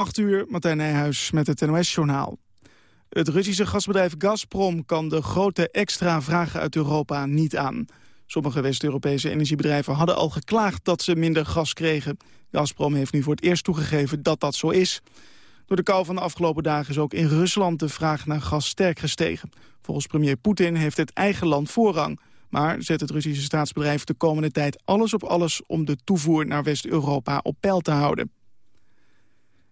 8 uur, Martijn Nijhuis met het NOS-journaal. Het Russische gasbedrijf Gazprom kan de grote extra vragen uit Europa niet aan. Sommige West-Europese energiebedrijven hadden al geklaagd dat ze minder gas kregen. Gazprom heeft nu voor het eerst toegegeven dat dat zo is. Door de kou van de afgelopen dagen is ook in Rusland de vraag naar gas sterk gestegen. Volgens premier Poetin heeft het eigen land voorrang. Maar zet het Russische staatsbedrijf de komende tijd alles op alles... om de toevoer naar West-Europa op peil te houden.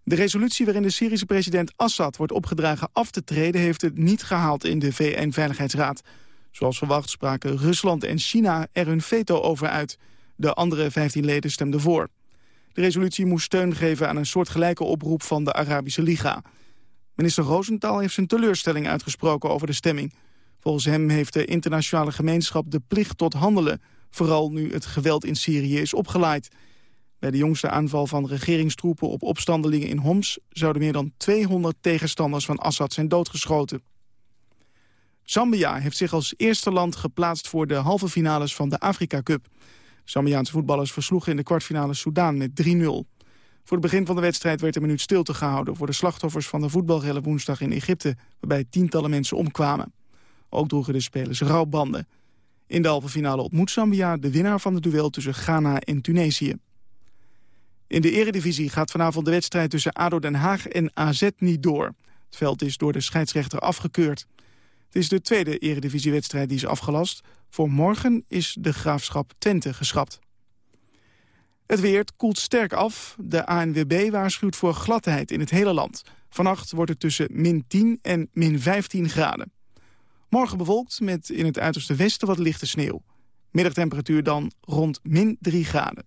De resolutie waarin de Syrische president Assad wordt opgedragen af te treden... heeft het niet gehaald in de VN-veiligheidsraad. Zoals verwacht spraken Rusland en China er hun veto over uit. De andere 15 leden stemden voor. De resolutie moest steun geven aan een soortgelijke oproep van de Arabische Liga. Minister Rosenthal heeft zijn teleurstelling uitgesproken over de stemming. Volgens hem heeft de internationale gemeenschap de plicht tot handelen... vooral nu het geweld in Syrië is opgeleid. Bij de jongste aanval van regeringstroepen op opstandelingen in Homs... zouden meer dan 200 tegenstanders van Assad zijn doodgeschoten. Zambia heeft zich als eerste land geplaatst voor de halve finales van de Afrika Cup. Zambiaanse voetballers versloegen in de kwartfinale Soudaan met 3-0. Voor het begin van de wedstrijd werd een minuut stilte gehouden... voor de slachtoffers van de voetbalrellen woensdag in Egypte... waarbij tientallen mensen omkwamen. Ook droegen de spelers rouwbanden. In de halve finale ontmoet Zambia de winnaar van het duel tussen Ghana en Tunesië. In de eredivisie gaat vanavond de wedstrijd tussen ADO Den Haag en AZ niet door. Het veld is door de scheidsrechter afgekeurd. Het is de tweede eredivisiewedstrijd die is afgelast. Voor morgen is de Graafschap Twente geschrapt. Het weer koelt sterk af. De ANWB waarschuwt voor gladheid in het hele land. Vannacht wordt het tussen min 10 en min 15 graden. Morgen bewolkt met in het uiterste westen wat lichte sneeuw. Middagtemperatuur dan rond min 3 graden.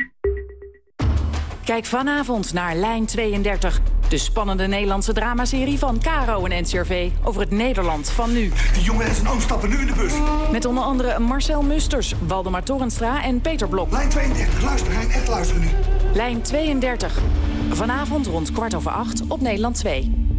Kijk vanavond naar Lijn 32. De spannende Nederlandse dramaserie van Caro en NCRV over het Nederland van nu. Die jongen en zijn oom stappen nu in de bus. Met onder andere Marcel Musters, Waldemar Torenstra en Peter Blok. Lijn 32, luister Hein, echt luisteren nu. Lijn 32. Vanavond rond kwart over acht op Nederland 2.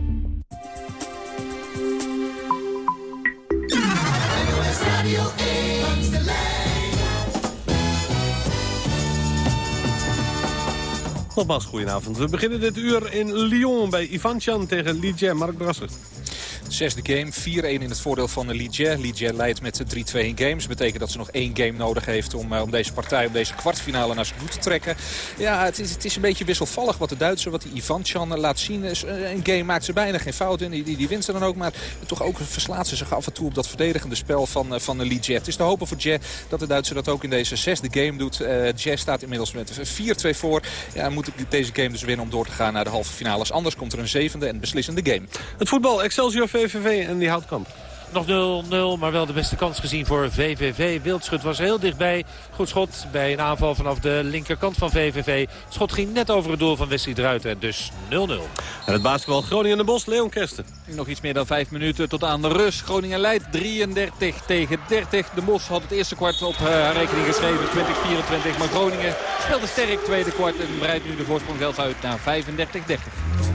Nogmaals, goedenavond. We beginnen dit uur in Lyon bij Ivanchan tegen Ligier. Mark Brasser. Zesde game, 4-1 in het voordeel van Ligier. Ligier leidt met 3-2 in games. betekent dat ze nog één game nodig heeft om, uh, om deze partij, om deze kwartfinale naar zich toe te trekken. Ja, het is, het is een beetje wisselvallig wat de Duitser, wat die Ivanchan laat zien. Uh, een game maakt ze bijna geen fout in, die, die, wint ze dan ook. Maar toch ook verslaat ze zich af en toe op dat verdedigende spel van, uh, van Ligier. Het is te hopen voor Jay dat de Duitser dat ook in deze zesde game doet. Uh, staat inmiddels met 4-2 voor. Ja, moet deze game dus winnen om door te gaan naar de halve finales. Anders komt er een zevende en beslissende game. Het voetbal, Excelsior VVV en die Houtkamp. Nog 0-0, maar wel de beste kans gezien voor VVV. Wildschut was heel dichtbij. Goed schot bij een aanval vanaf de linkerkant van VVV. Schot ging net over het doel van Wesley Druiten. Dus 0-0. En het basketbal Groningen de Bos, Leon Kersten. Nog iets meer dan 5 minuten tot aan de rust. Groningen leidt 33 tegen 30. De Bos had het eerste kwart op haar rekening geschreven. 20-24. Maar Groningen speelde sterk tweede kwart. En breidt nu de voorsprong zelfs uit naar 35-30.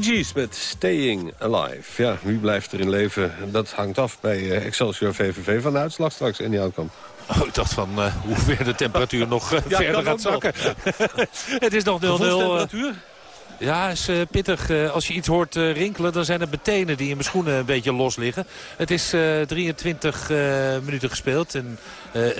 Bee met Staying Alive. Ja, wie blijft er in leven? Dat hangt af bij uh, Excelsior VVV van de uitslag straks en die outcome. Oh, ik dacht van uh, hoe ver de temperatuur nog uh, verder gaat zakken. het is nog 0-0. temperatuur? Ja, is uh, pittig. Uh, als je iets hoort uh, rinkelen, dan zijn het betenen die in mijn schoenen een beetje los liggen. Het is 23 minuten gespeeld en,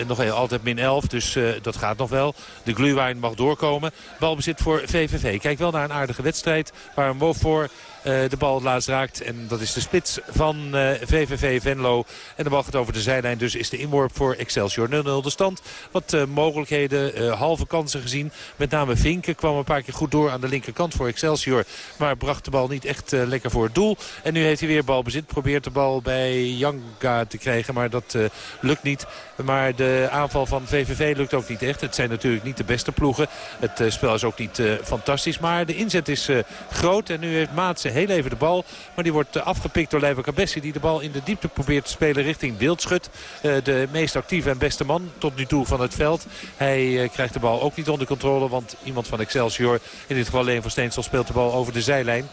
nog altijd min 11, dus dat gaat nog wel. De Glühwein mag doorkomen. Balbezit voor VVV. Kijk wel naar een aardige wedstrijd waar een voor de bal laatst raakt. En dat is de spits van VVV Venlo. En de bal gaat over de zijlijn. Dus is de inworp voor Excelsior 0-0 de stand. Wat uh, mogelijkheden, halve kansen gezien. Met name Vinken kwam een paar keer goed door aan de linkerkant voor Excelsior. Maar bracht de bal niet echt lekker voor het doel. En nu heeft hij weer balbezit. Probeert de bal bij Janga te krijgen. Maar dat lukt niet. Maar de aanval van VVV lukt ook niet echt. Het zijn natuurlijk niet de beste ploegen. Het spel is ook niet fantastisch. Maar de inzet is groot. En nu heeft Maatsen heel even de bal. Maar die wordt eh, afgepikt door Leiva Cabessi. Die de bal in de diepte probeert te spelen richting Wildschut. Eh, de meest actieve en beste man tot nu toe van het veld. Hij eh, krijgt de bal ook niet onder controle. Want iemand van Excelsior, in dit geval Leen van Steensel, speelt de bal over de zijlijn.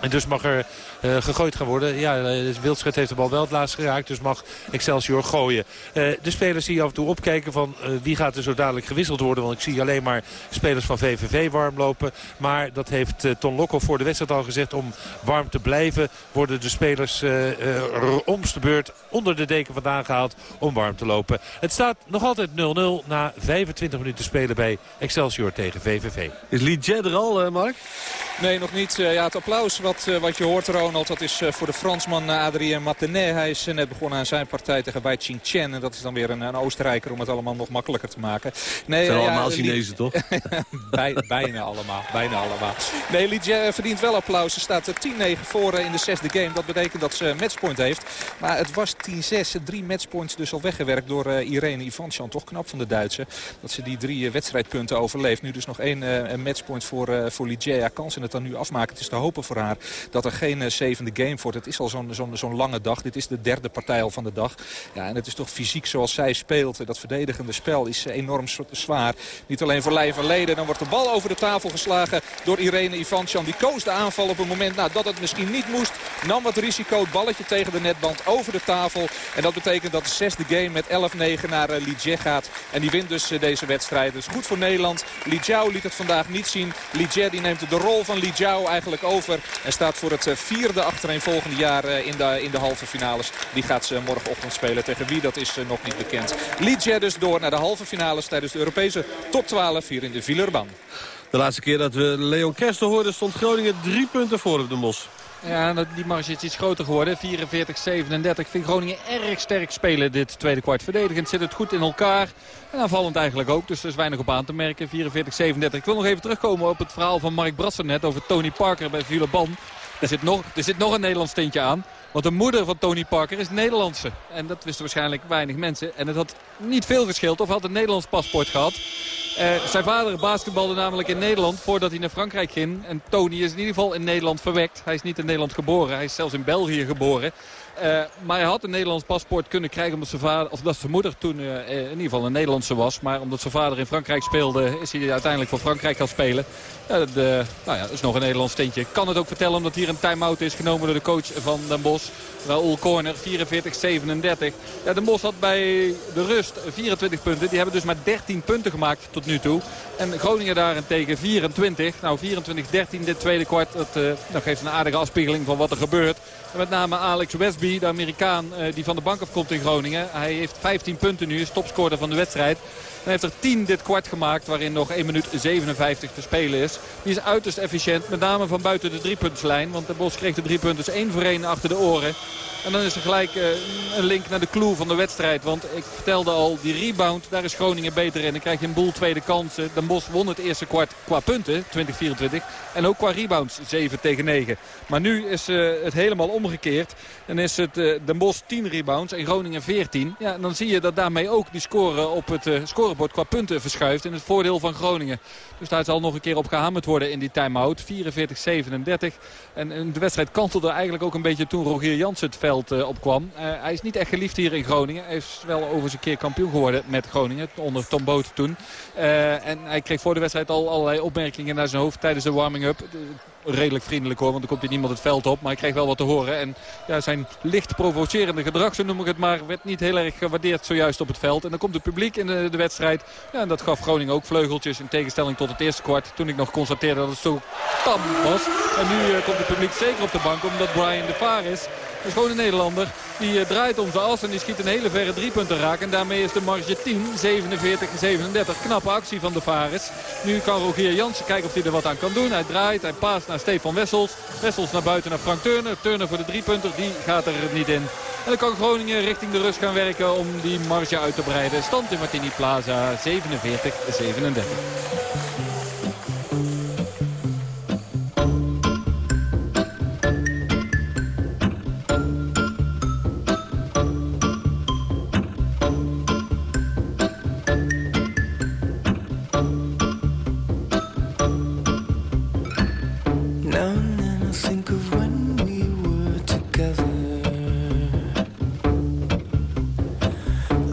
En dus mag er uh, gegooid gaan worden. Ja, uh, Wildschut heeft de bal wel het laatst geraakt. Dus mag Excelsior gooien. Uh, de spelers die af en toe opkijken van wie gaat er zo dadelijk gewisseld worden. Want ik zie alleen maar spelers van VVV warm lopen. Maar dat heeft Ton Lokhoff voor de wedstrijd al gezegd. Om warm te blijven worden de spelers omst de beurt onder de deken vandaan gehaald. Om warm te lopen. Het staat nog altijd 0-0 na 25 minuten spelen bij Excelsior tegen VVV. Is Lijet er al, Mark? Nee, nog niet. ja, het applaus wat, wat je hoort, Ronald, dat is voor de Fransman Adrien Matenet. Hij is net begonnen aan zijn partij tegen Wei Chen. En dat is dan weer een, een, Oostenrijker om het allemaal nog makkelijker te maken. Nee, het zijn ja, allemaal Chinezen, toch? Bij, bijna allemaal. Bijna allemaal. Nee, Lidia verdient wel applaus. Ze staat 10-9 voor in de zesde game. Dat betekent dat ze matchpoint heeft. Maar het was 10-6. Drie matchpoints dus al weggewerkt door Irene Ivanchan. Toch knap van de Duitse. Dat ze die drie wedstrijdpunten overleeft. Nu dus nog één matchpoint voor, voor Ligia. Kan ze het dan nu afmaken? Het is te hopen voor haar dat er geen zevende game wordt. Het is al zo'n lange dag. Dit is de derde partij al van de dag. Ja, en het is toch fysiek zoals zij speelt. Dat verdedigende spel is enorm zwaar. Niet alleen voor Lijn van Leden. Dan wordt de bal over de tafel geslagen door Irene Ivanchan. Die koos de aanval op een moment nou, dat het misschien niet moest. Nam wat risico. Het balletje tegen de netband over de tafel. En dat betekent dat de zesde game met 11-9 naar uh, Ligier gaat. En die wint dus deze wedstrijd. Dus goed voor Nederland. Li Jiao liet het vandaag niet zien. Ligier die neemt de rol van Li Jiao eigenlijk over. En staat voor het uh, vierde achtereenvolgende jaar in, de, in de halve finales. Die gaat ze morgenochtend spelen. Tegen wie dat is nog niet bekend. Ligier dus door naar de halve finales tijdens de Europese top 12 hier in de Villeurban. De laatste keer dat we Leon Kersten hoorden stond Groningen drie punten voor op de Mos. Ja, die marge is iets groter geworden. 44-37 vind Groningen erg sterk spelen dit tweede kwart. Verdedigend zit het goed in elkaar. En aanvallend eigenlijk ook, dus er is weinig op aan te merken. 44-37. Ik wil nog even terugkomen op het verhaal van Mark Brasser net over Tony Parker bij Villeurban. Er zit, nog, er zit nog een Nederlands tintje aan. Want de moeder van Tony Parker is Nederlandse. En dat wisten waarschijnlijk weinig mensen. En het had niet veel geschild of had een Nederlands paspoort gehad. Uh, zijn vader basketbalde namelijk in Nederland voordat hij naar Frankrijk ging. En Tony is in ieder geval in Nederland verwekt. Hij is niet in Nederland geboren. Hij is zelfs in België geboren. Uh, maar hij had een Nederlands paspoort kunnen krijgen omdat zijn, vader, of dat zijn moeder toen uh, in ieder geval een Nederlandse was. Maar omdat zijn vader in Frankrijk speelde is hij uiteindelijk voor Frankrijk gaan spelen. De, nou ja, dat is nog een Nederlands tintje. Ik kan het ook vertellen omdat hier een time-out is genomen door de coach van Den Bosch. Raoul Corner, 44-37. Ja, Den Bosch had bij de rust 24 punten. Die hebben dus maar 13 punten gemaakt tot nu toe. En Groningen daarentegen 24. Nou, 24-13 dit tweede kwart. Dat, dat geeft een aardige afspiegeling van wat er gebeurt. Met name Alex Westby, de Amerikaan die van de bank afkomt in Groningen. Hij heeft 15 punten nu, is topscorer van de wedstrijd. Hij heeft er 10 dit kwart gemaakt waarin nog 1 minuut 57 te spelen is. Die is uiterst efficiënt, met name van buiten de driepuntslijn. Want de Bos kreeg de drie punten één voor één achter de oren. En dan is er gelijk uh, een link naar de clue van de wedstrijd. Want ik vertelde al, die rebound, daar is Groningen beter in. Dan krijg je een boel tweede kansen. Den Bos won het eerste kwart qua punten, 2024. En ook qua rebounds, 7 tegen 9. Maar nu is uh, het helemaal omgekeerd. En is het uh, Den Bos 10 rebounds en Groningen 14. Ja, dan zie je dat daarmee ook die score op het scorebord qua punten verschuift. In het voordeel van Groningen. Dus daar zal nog een keer op gehamerd worden in die time-out. 44-37. En, de wedstrijd kantelde eigenlijk ook een beetje toen Rogier Jans het veld uh, opkwam. Uh, hij is niet echt geliefd hier in Groningen. Hij is wel overigens een keer kampioen geworden met Groningen. Onder Tom Boot toen. Uh, en hij kreeg voor de wedstrijd al allerlei opmerkingen naar zijn hoofd tijdens de warming-up redelijk vriendelijk hoor. Want er komt hier niemand het veld op. Maar ik kreeg wel wat te horen. En ja, zijn licht provocerende gedrag, zo noem ik het maar, werd niet heel erg gewaardeerd zojuist op het veld. En dan komt het publiek in de, wedstrijd. Ja, en dat gaf Groningen ook vleugels in tegenstelling tot het eerste kwart. Toen ik nog constateerde dat het zo tam was. En nu uh, komt het publiek zeker op de bank omdat Brian de Vaar is. Een Nederlander. Die uh, draait om zijn as en die schiet een hele verre driepunten raak. En daarmee is de marge 10, 47 37. Knappe actie van de Varis. Nu kan Rogier Jansen kijken of hij er wat aan kan doen. Hij draait, hij paast naar Stefan Wessels. Wessels naar buiten naar Frank Turner. Turner voor de driepunter, die gaat er niet in. En dan kan Groningen richting de rust gaan werken om die marge uit te breiden. Stand in Martini Plaza 47-37.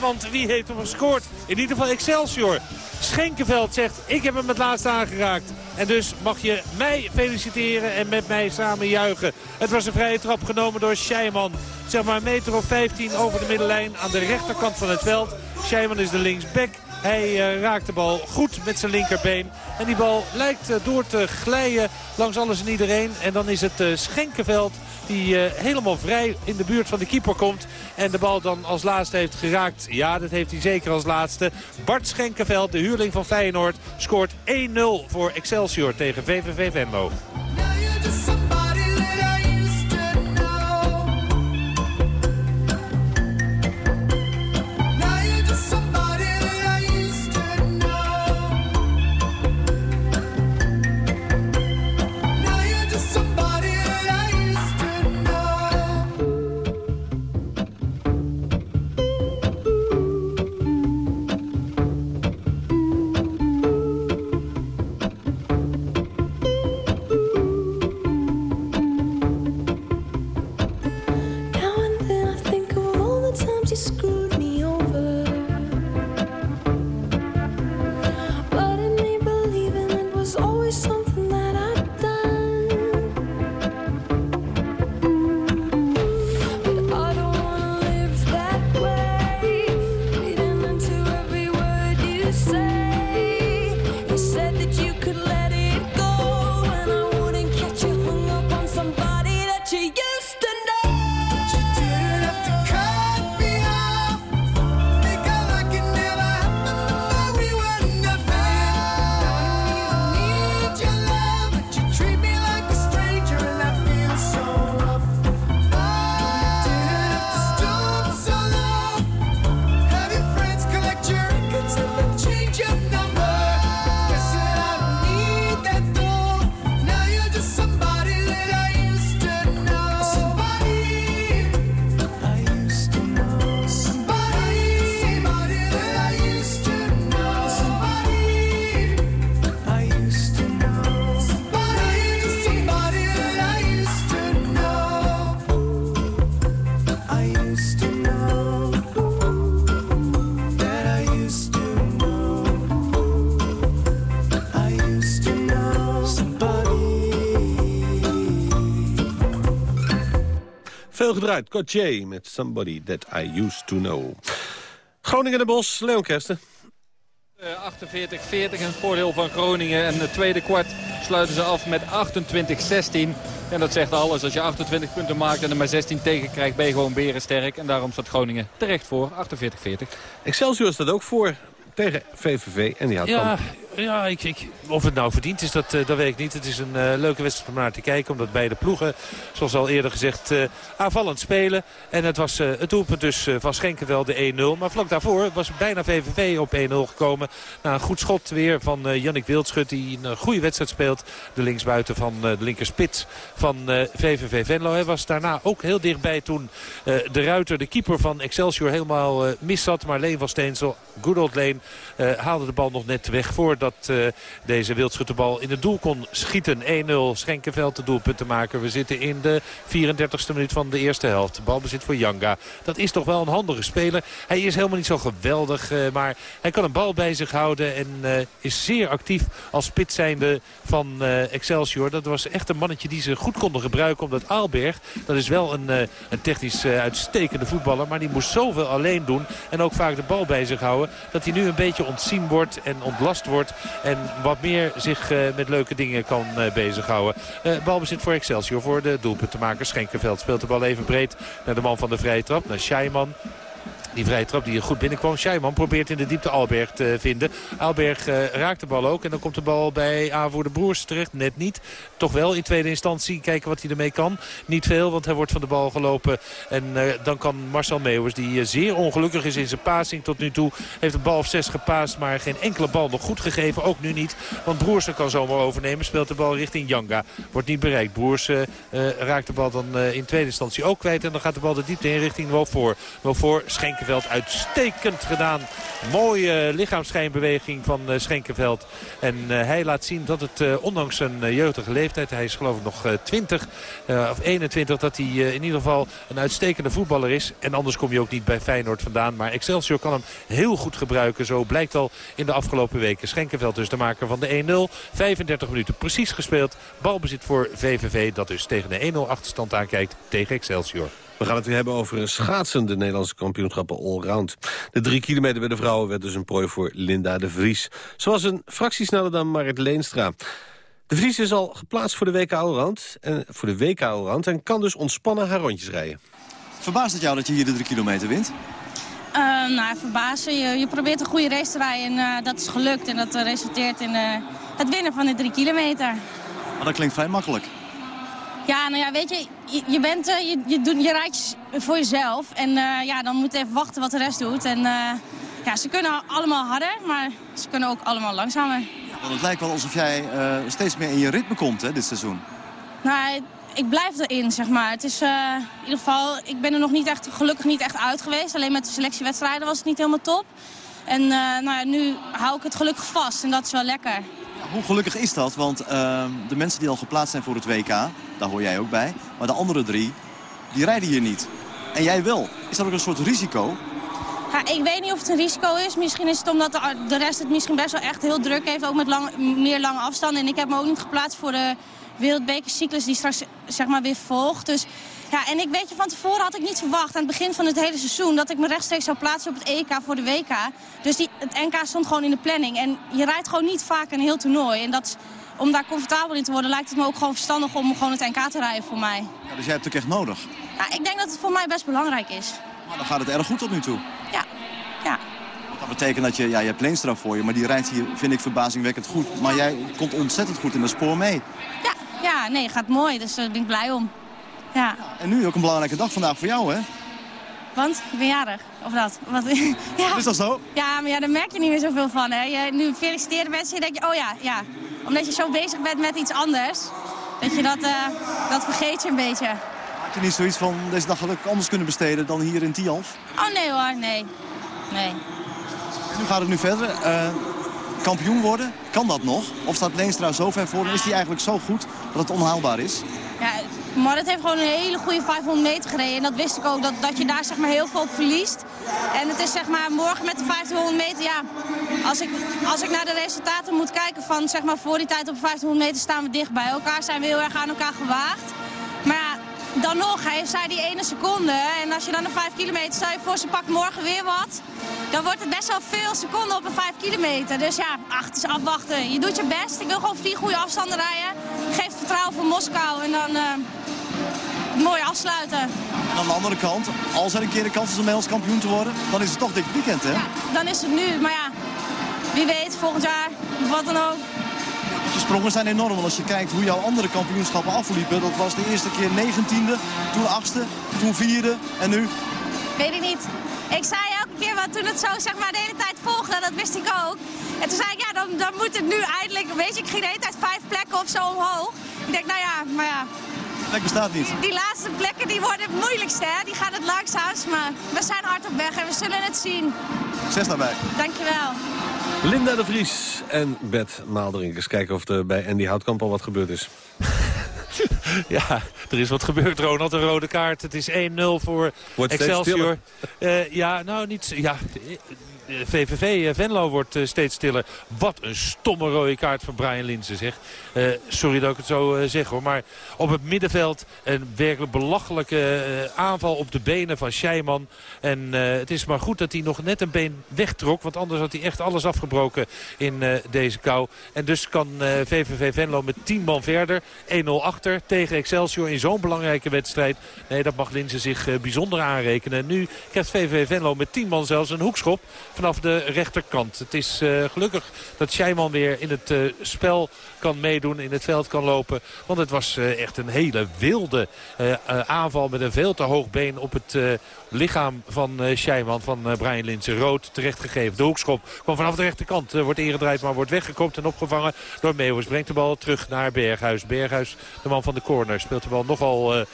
Want wie heeft hem gescoord? In ieder geval Excelsior. Schenkenveld zegt, ik heb hem het laatst aangeraakt. En dus mag je mij feliciteren en met mij samen juichen. Het was een vrije trap genomen door Scheiman. Zeg maar een meter of 15 over de middenlijn aan de rechterkant van het veld. Scheiman is de linksback. Hij eh, raakt de bal goed met zijn linkerbeen. En die bal lijkt eh, door te glijden langs alles en iedereen. En dan is het uh, Schenkenveld die helemaal vrij in de buurt van de keeper komt. En de bal dan als laatste heeft geraakt. Ja, dat heeft hij zeker als laatste. Bart Schenkenveld, de huurling van Feyenoord, scoort 1-0 voor Excelsior tegen VVV Venlo. Cotier met Somebody That I Used To Know. Groningen de Bos, Leon Kersten. Eh, 48-40 in het voordeel van Groningen. En het tweede kwart sluiten ze af met 28-16. En dat zegt alles. Als je 28 punten maakt en er maar 16 tegen krijgt, ben je gewoon berensterk. En daarom staat Groningen terecht voor 48-40. Excelsior staat ook voor tegen VVV en die Ja, kamp. Ja of het nou verdiend is, dat, eh, dat weet ik niet. Het is een eh, leuke wedstrijd om naar te kijken. Omdat beide ploegen, zoals al eerder gezegd, eh, aanvallend spelen. En het was het doelpunt dus van Schenkenveld de 1-0. Maar vlak daarvoor was bijna VVV op 1-0 gekomen. Na een goed schot weer van Jannik Wildschut. Die een goede wedstrijd speelt. De linksbuiten van de linkerspits van VVV Venlo. Hij was daarna ook heel dichtbij toen de ruiter, de keeper van Excelsior, helemaal mis zat. Maar Leen van Steensel, good old Leen, haalde de bal nog net weg voordat eh, deze Wildschut in het doel kon schieten. 1-0 Schenkenveld de doelpunt te maken. We zitten in de 34ste minuut van de eerste helft. Balbezit voor Janga. Dat is toch wel een handige speler. Hij is helemaal niet zo geweldig, eh, maar hij kan een bal bij zich houden en eh, is zeer actief als spits zijnde van Excelsior. Dat was echt een mannetje die ze goed konden gebruiken, omdat Aalberg, dat is wel een, een technisch uitstekende voetballer, maar die moest zoveel alleen doen en ook vaak de bal bij zich houden, dat hij nu een beetje ontzien wordt en ontlast wordt en wat meer zich eh, met leuke dingen kan eh, bezighouden. Eh balbezit voor Excelsior, voor de doelpuntenmaker Schenkenveld. Speelt de bal even breed naar de man van de vrije trap, naar Scheiman. Die vrije trap die er goed binnenkwam. Scheiman probeert in de diepte Alberg te vinden. Alberg raakt de bal ook. En dan komt de bal bij aanvoerder Broers terecht. Net niet. Toch wel in tweede instantie kijken wat hij ermee kan. Niet veel, want hij wordt van de bal gelopen. En eh, dan kan Marcel Meeuwers, die eh, zeer ongelukkig is in zijn passing tot nu toe. Heeft een bal of zes gepaast, maar geen enkele bal nog goed gegeven. Ook nu niet, want Broersen kan zomaar overnemen. Speelt de bal richting Janga. Wordt niet bereikt. Broersen eh, raakt de bal dan in tweede instantie ook kwijt. En dan gaat de bal de diepte in richting Wofor. Wofor, Schenkenveld uitstekend gedaan. Mooie lichaamsschijnbeweging van Schenkenveld. En hij laat zien dat het ondanks zijn jeugdige leeftijd, hij is geloof ik nog uh, 20 uh, of 21, dat hij uh, in ieder geval een uitstekende voetballer is. En anders kom je ook niet bij Feyenoord vandaan. Maar Excelsior kan hem heel goed gebruiken. Zo blijkt al in de afgelopen weken. Schenkenveld dus de maker van de 1-0. 35 minuten precies gespeeld. Balbezit voor VVV dat dus tegen de 1-0 achterstand aankijkt tegen Excelsior. We gaan het weer hebben over schaatsen, de Nederlandse kampioenschappen allround. De drie kilometer bij de vrouwen werd dus een prooi voor Linda de Vries. Was een fractie sneller dan Marit Leenstra. De Vries is al geplaatst voor de WK Allround en, voor de WK Allround en kan dus ontspannen haar rondjes rijden. Verbaast het jou dat je hier de drie kilometer wint? Uh, nou, verbazen. Je, je probeert een goede race te rijden en uh, dat is gelukt. En dat uh, resulteert in het winnen van de drie kilometer. Maar dat klinkt vrij makkelijk. Ja, nou ja, weet je, je, je bent, je, je, doet, je rijdt voor jezelf. En ja, dan moet je even wachten wat de rest doet. En ja, ze kunnen allemaal harder, maar ze kunnen ook allemaal langzamer. Ja, want het lijkt wel alsof jij steeds meer in je ritme komt, hè, dit seizoen. Nou, ik blijf erin, zeg maar. Het is in ieder geval, ik ben er nog niet echt, gelukkig niet echt uit geweest. Alleen met de selectiewedstrijden was het niet helemaal top. En nou ja, nu hou ik het gelukkig vast en dat is wel lekker. Hoe gelukkig is dat? Want uh, de mensen die al geplaatst zijn voor het WK, daar hoor jij ook bij. Maar de andere drie, die rijden hier niet. En jij wel. Is dat ook een soort risico? Ja, ik weet niet of het een risico is. Misschien is het omdat de rest het misschien best wel echt heel druk heeft. Ook met lang, meer lange afstanden. En ik heb me ook niet geplaatst voor de wereldbekercyclus die straks zeg maar, weer volgt. Dus ja, en ik weet je, van tevoren had ik niet verwacht aan het begin van het hele seizoen dat ik me rechtstreeks zou plaatsen op het EK voor de WK. Dus die, het NK stond gewoon in de planning. En je rijdt gewoon niet vaak een heel toernooi. En dat, om daar comfortabel in te worden lijkt het me ook gewoon verstandig om gewoon het NK te rijden voor mij. Ja, dus jij hebt het ook echt nodig? Ja, ik denk dat het voor mij best belangrijk is. Maar dan gaat het erg goed tot nu toe. Ja, ja. Dat betekent dat je, ja, je hebt Leenstra voor je, maar die rijdt hier, vind ik, verbazingwekkend goed. Maar jij komt ontzettend goed in de spoor mee. Ja, ja nee, gaat mooi. Dus daar ben ik blij om. Ja. En nu ook een belangrijke dag vandaag voor jou, hè? Want? Ik ben jarig. Of dat? Wat? ja. Is dat zo? Ja, maar ja, daar merk je niet meer zoveel van, hè. Je, nu feliciteren mensen, denk je, oh ja, ja. Omdat je zo bezig bent met iets anders, dat je dat, uh, dat vergeet je een beetje. Had je niet zoiets van, deze dag had ik anders kunnen besteden dan hier in Tialf? Oh nee hoor, nee. Nee. En hoe gaat het nu verder? Uh, kampioen worden? Kan dat nog? Of staat Leenstra zo ver voor en is hij eigenlijk zo goed dat het onhaalbaar is? Ja, Marit heeft gewoon een hele goede 500 meter gereden. En dat wist ik ook, dat, dat je daar zeg maar, heel veel op verliest. En het is zeg maar, morgen met de 1500 meter, ja, als ik, als ik naar de resultaten moet kijken van zeg maar, voor die tijd op 1500 meter staan we dicht bij elkaar. Zijn we heel erg aan elkaar gewaagd. Ja, dan nog heeft zij die ene seconde. En als je dan de 5 kilometer, stel je voor ze pakt morgen weer wat. dan wordt het best wel veel seconden op een 5 kilometer. Dus ja, ach, het is afwachten. Je doet je best. Ik wil gewoon vier goede afstanden rijden. Geef vertrouwen voor Moskou en dan eh, mooi afsluiten. En aan de andere kant, als er een keer de kans is om Nederlands kampioen te worden, dan is het toch dit weekend, hè? Dan is het nu, maar ja, wie weet, volgend jaar, wat dan ook. De sprongen zijn enorm, want als je kijkt hoe jouw andere kampioenschappen afliepen, dat was de eerste keer 19e, toen 8e, toen 4e en nu. Weet ik niet. Ik zei elke keer, want toen het zo zeg maar de hele tijd volgde, dat wist ik ook. En toen zei ik, ja, dan, dan moet het nu eindelijk, weet je, ik ging de hele tijd vijf plekken of zo omhoog. Ik denk, nou ja, maar ja, Dat bestaat niet. die laatste plekken die worden het moeilijkste, hè. Die gaan het langzaamst, maar we zijn hard op weg en we zullen het zien. Zes daarbij. Dankjewel. Linda de Vries en Bert Maalderinkers. Kijken of er bij Andy Houtkamp al wat gebeurd is. Ja, er is wat gebeurd, Ronald. Een rode kaart. Het is 1-0 voor Wordt Excelsior. Eh, ja, nou niet... Ja, VVV eh, Venlo wordt eh, steeds stiller. Wat een stomme rode kaart van Brian Linsen, zeg. Eh, sorry dat ik het zo eh, zeg, hoor. Maar op het middenveld een werkelijk belachelijke eh, aanval op de benen van Scheiman. En eh, het is maar goed dat hij nog net een been wegtrok. Want anders had hij echt alles afgebroken in eh, deze kou. En dus kan eh, VVV Venlo met 10 man verder. 1-0 achter tegen Excelsior in zo'n belangrijke wedstrijd. Nee, dat mag Linzen zich eh, bijzonder aanrekenen. En nu krijgt VVV Venlo met 10 man zelfs een hoekschop vanaf de rechterkant. Het is eh, gelukkig dat Scheiman weer in het eh, spel kan meedoen, in het veld kan lopen. Want het was eh, echt een hele wilde aanval met een veel te hoog been op het lichaam van eh Scheiman, van eh, Brian Linsen. Rood terechtgegeven. De hoekschop kwam vanaf de rechterkant. Eh, wordt ingedraaid, maar wordt weggekopt en opgevangen door Meeuwis. Brengt de bal terug naar Berghuis. Berghuis, de man van de corner, speelt de bal nogal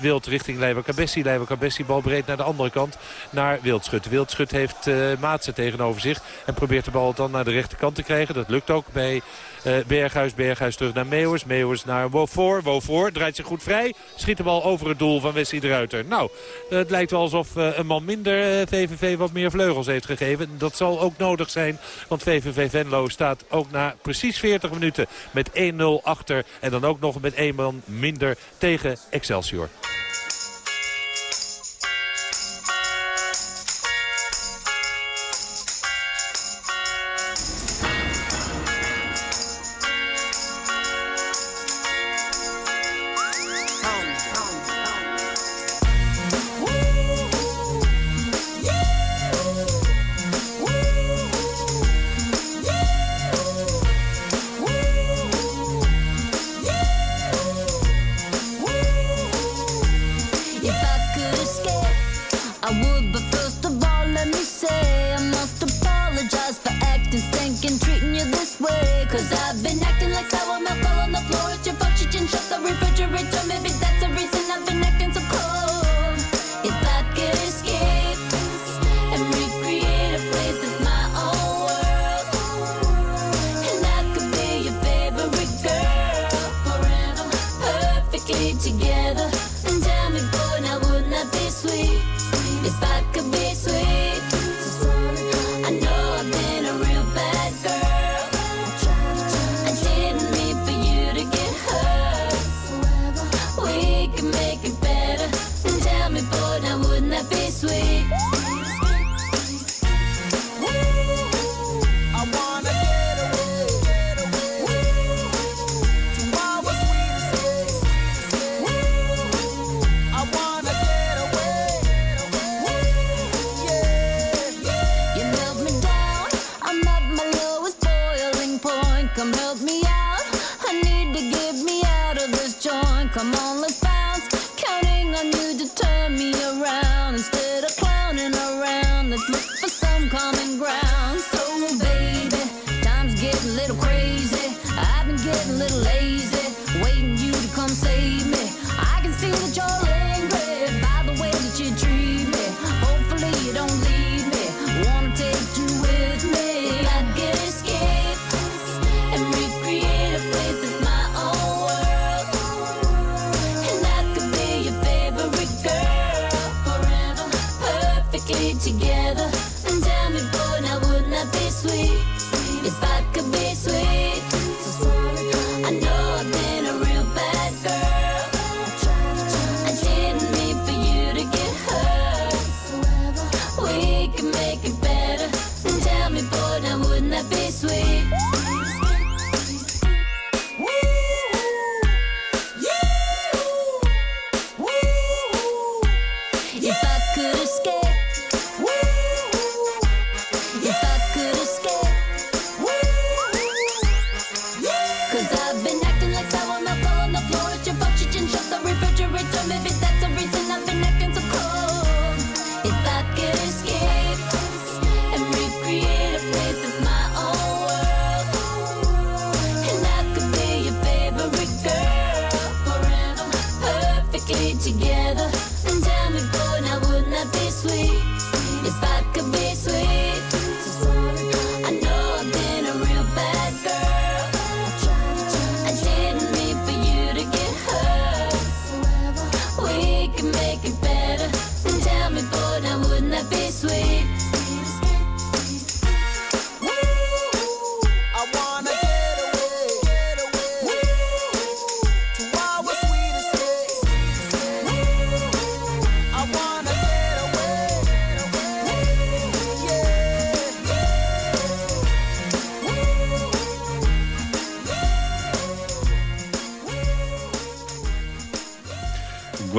wild richting Leiber Cabessi. Leiber Cabessi, bal breed naar de andere kant, naar Wildschut. Wildschut heeft Maatsen tegenover zich en probeert de bal dan naar de rechterkant te krijgen. Dat lukt ook bij eh, Berghuis. Berghuis terug naar Meeuwis. Meeuwis naar Wofor. Wofor draait zich goed vrij. Schiet de bal over het doel van Wesley de Ruiter. Nou, het lijkt wel alsof eh, een man minder eh, VVV wat meer vleugels heeft gegeven. Dat zal ook nodig zijn. Want VVV Venlo staat ook na precies 40 minuten met 1-0 achter. En dan ook nog met één man minder tegen Excelsior. Cause I've been acting like sour milk all on the floor. It's your fault you shut the refrigerator. sweet. It's that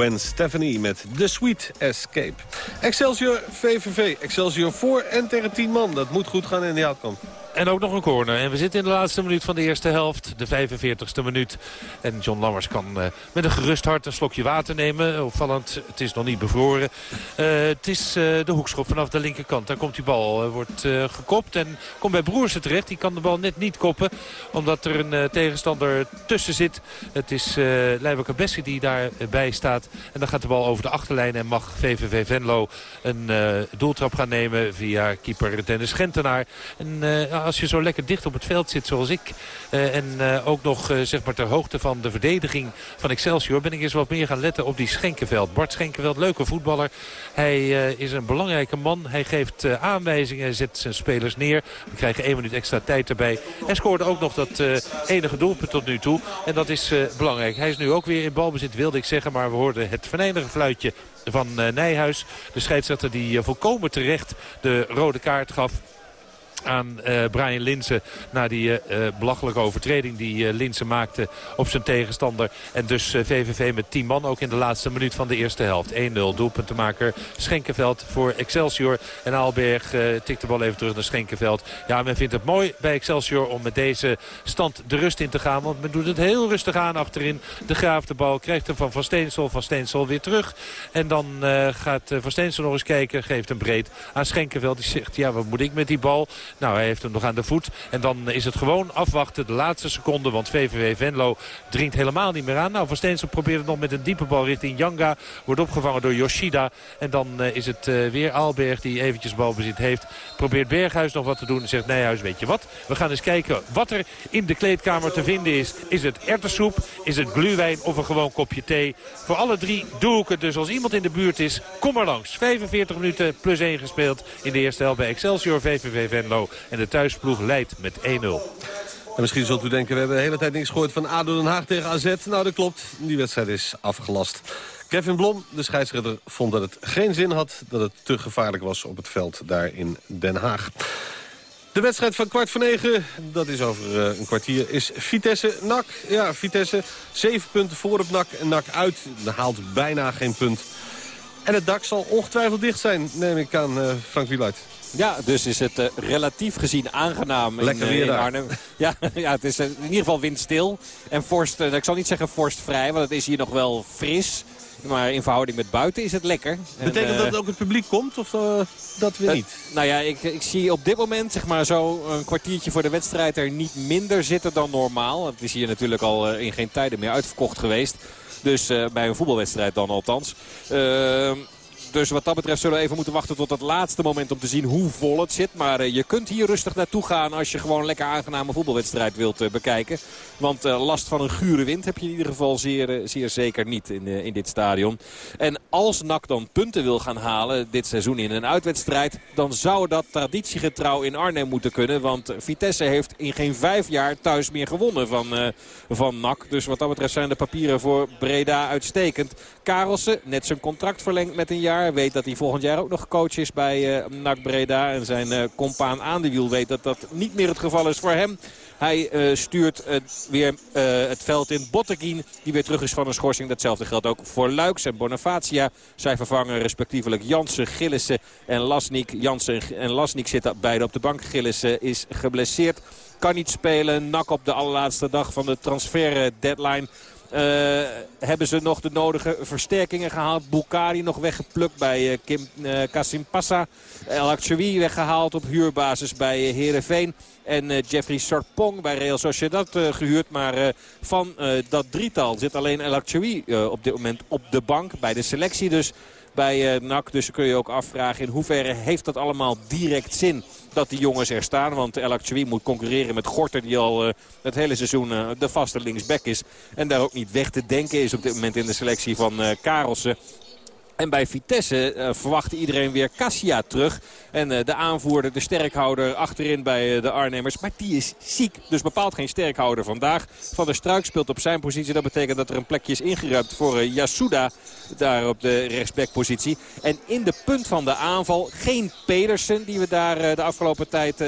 Gwen Stefani met The Sweet Escape. Excelsior VVV. Excelsior voor en tegen 10 man. Dat moet goed gaan in de Houtkamp. En ook nog een corner. En we zitten in de laatste minuut van de eerste helft. De 45ste minuut. En John Lammers kan eh, met een gerust hart een slokje water nemen. Opvallend, het is nog niet bevroren. Eh, het is eh, de hoekschop vanaf de linkerkant. Daar komt die bal, wordt gekopt. En komt bij Broersen terecht. Die kan de bal net niet koppen. Omdat er een tegenstander tussen zit. Het is uh, Cabessi die daarbij staat. En dan gaat de bal over de achterlijn. En mag VVV Venlo een doeltrap gaan nemen via keeper Dennis Gentenaar. En als je zo lekker dicht op het veld zit zoals ik... en ook nog zeg maar ter hoogte van de verdediging van Excelsior... ben ik eens wat meer gaan letten op die Schenkenveld. Bart Schenkenveld, leuke voetballer. Hij eh, is een belangrijke man. Hij geeft eh, aanwijzingen, zet zijn spelers neer. We krijgen één minuut extra tijd erbij. Hij scoorde ook nog dat eh, enige doelpunt tot nu toe. En dat is belangrijk. Hij is nu ook weer in balbezit, wilde ik zeggen. Maar we hoorden het venijnige fluitje van Nijhuis. De scheidsrechter die volkomen terecht de rode kaart gaf aan eh, Brian Linsen na die eh, belachelijke overtreding die eh, Linsen maakte op zijn tegenstander. En dus VVV met 10 man ook in de laatste minuut van de eerste helft. 1-0 doelpuntenmaker Schenkenveld voor Excelsior. En Aalberg tikt de bal even terug naar Schenkenveld. Ja, men vindt het mooi bij Excelsior om met deze stand de rust in te gaan. Want men doet het heel rustig aan achterin. De Graaf de bal krijgt hem van Van Steensel. Van Steensel weer terug. En dan gaat Van Steensel nog eens kijken. Geeft hem breed aan Schenkenveld. Die zegt, ja, wat moet ik met die bal? Nou, hij heeft hem nog aan de voet. En dan is het gewoon afwachten de laatste seconde. Want VVV Venlo dringt helemaal niet meer aan. Nou, Van Steensel probeert het nog met een diepe bal richting Janga. Wordt opgevangen door Yoshida. En dan eh, is het eh, weer Aalberg die eventjes balbezit heeft. Probeert Berghuis nog wat te doen. En zegt Nijhuis, weet je wat? We gaan eens kijken wat er in de kleedkamer te vinden is. Is het ertessoep? Is het gluwijn of een gewoon kopje thee? Voor alle drie doe ik het. Dus als iemand in de buurt is, kom maar langs. 45 minuten plus 1 gespeeld in de eerste helft bij Excelsior VVV Venlo. En de thuisploeg leidt met 1-0. En misschien zult u denken, we hebben de hele tijd niks gehoord van ADO Den Haag tegen AZ. Nou, dat klopt. Die wedstrijd is afgelast. Kevin Blom, de scheidsrechter, vond dat het geen zin had... dat het te gevaarlijk was op het veld daar in Den Haag. De wedstrijd van kwart voor negen, dat is over eh, een kwartier, is Vitesse-NAC. Ja, Vitesse, zeven punten voor op NAC en NAC uit. Haalt bijna geen punt. En het dak zal ongetwijfeld dicht zijn, neem ik aan eh, Frank Wieluid. Ja, dus is het eh, relatief gezien aangenaam in, Lekker eh, weer in daar. Arnhem. Ja, ja, het is eh, in ieder geval windstil. En vorst, eh, ik zal niet zeggen vorstvrij, want het is hier nog wel fris. Maar in verhouding met buiten is het lekker. En, Betekent dat ook het publiek komt of eh, dat weer niet? nou ja, ik, ik zie op dit moment zeg maar zo een kwartiertje voor de wedstrijd er niet minder zitten dan normaal. Het is hier natuurlijk al in geen tijden meer uitverkocht geweest. Dus eh, bij een voetbalwedstrijd dan althans. Dus wat dat betreft zullen we even moeten wachten tot het laatste moment om te zien hoe vol het zit. Maar eh, je kunt hier rustig naartoe gaan als je gewoon lekker aangename voetbalwedstrijd wilt eh, bekijken. Want eh, last van een gure wind heb je in ieder geval zeer, zeer zeker niet in, in dit stadion. En als NAC dan punten wil gaan halen dit seizoen in een uitwedstrijd... dan zou dat traditiegetrouw in Arnhem moeten kunnen. Want Vitesse heeft in geen vijf jaar thuis meer gewonnen van, van NAC. Dus wat dat betreft zijn de papieren voor Breda uitstekend. Karelsen, net zijn contract verlengd met een jaar. Weet dat hij volgend jaar ook nog coach is bij eh NAC Breda. En zijn eh compaan aan de wiel weet dat dat niet meer het geval is voor hem. Hij eh, stuurt weer het veld in Botteguin, die weer terug is van een schorsing. Datzelfde geldt ook voor Luiks en Bonifacia. Zij vervangen respectievelijk Jansen, Gillissen en Lasnik. Jansen en Lasnik zitten beide op de bank. Gillissen is geblesseerd, kan niet spelen. Nak op de allerlaatste dag van de transfer deadline. Eh, hebben ze nog de nodige versterkingen gehaald. Bukari nog weggeplukt bij eh, Kim eh Passa. El weggehaald op huurbasis bij Heerenveen. En Jeffrey Sarpong bij Real Sociedad eh, gehuurd. Maar van dat drietal zit alleen El Akshawi op dit moment op de bank. Bij de selectie dus bij NAC. Dus kun je ook afvragen in hoeverre heeft dat allemaal direct zin dat die jongens er staan. Want El moet concurreren met Gorter die al eh, het hele seizoen eh, de vaste linksback is. En daar ook niet weg te denken is op dit moment in de selectie van eh Karelsen. En bij Vitesse uh, verwachtte iedereen weer Cassia terug. En uh, de aanvoerder, de sterkhouder achterin bij uh, de Arnhemmers. Maar die is ziek, dus bepaalt geen sterkhouder vandaag. Van der Struik speelt op zijn positie. Dat betekent dat er een plekje is ingeruimd voor Yasuda. Daar op de rechtsbackpositie. En in de punt van de aanval geen Pedersen. Die we daar de afgelopen tijd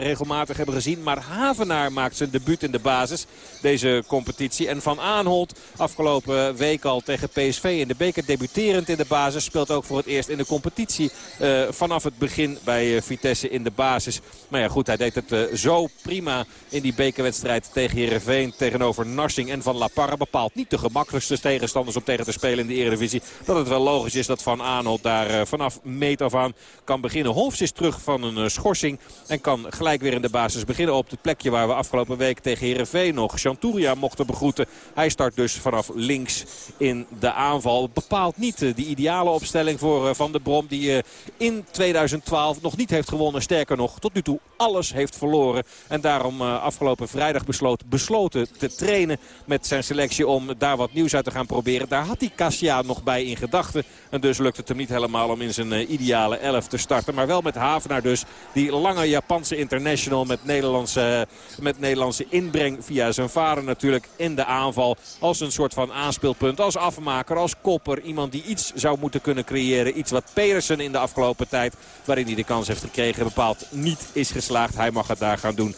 regelmatig hebben gezien. Maar Havenaar maakt zijn debuut in de basis. Deze competitie. En Van Aanholt afgelopen week al tegen PSV in de beker debuterend in de basis. Speelt ook voor het eerst in de competitie uh, vanaf het begin bij uh, Vitesse in de basis. Maar ja goed, hij deed het uh, zo prima in die bekerwedstrijd tegen Heerenveen. Tegenover Narsing en Van La Parra. Bepaalt niet de gemakkelijkste tegenstanders om tegen te spelen in de Eredivisie. Dat het wel logisch is dat Van Aanholt daar vanaf meet af aan kan beginnen. Hofs is terug van een schorsing. En kan gelijk weer in de basis beginnen op het plekje waar we afgelopen week tegen Heerenveen nog Chanturia mochten begroeten. Hij start dus vanaf links in de aanval. Bepaalt niet die ideale opstelling voor Van der Brom. Die in 2012 nog niet heeft gewonnen. Sterker nog, tot nu toe alles heeft verloren. En daarom afgelopen vrijdag besloot, besloten te trainen met zijn selectie om daar wat nieuws uit te gaan proberen. Daar had hij Cassia nog bij in gedachten. En dus lukt het hem niet helemaal om in zijn ideale elf te starten. Maar wel met Havenaar dus. Die lange Japanse international met Nederlandse, met Nederlandse inbreng via zijn vader natuurlijk in de aanval. Als een soort van aanspeelpunt. Als afmaker, als kopper. Iemand die iets zou moeten kunnen creëren. Iets wat Pedersen in de afgelopen tijd, waarin hij de kans heeft gekregen, bepaald niet is geslaagd. Hij mag het daar gaan doen.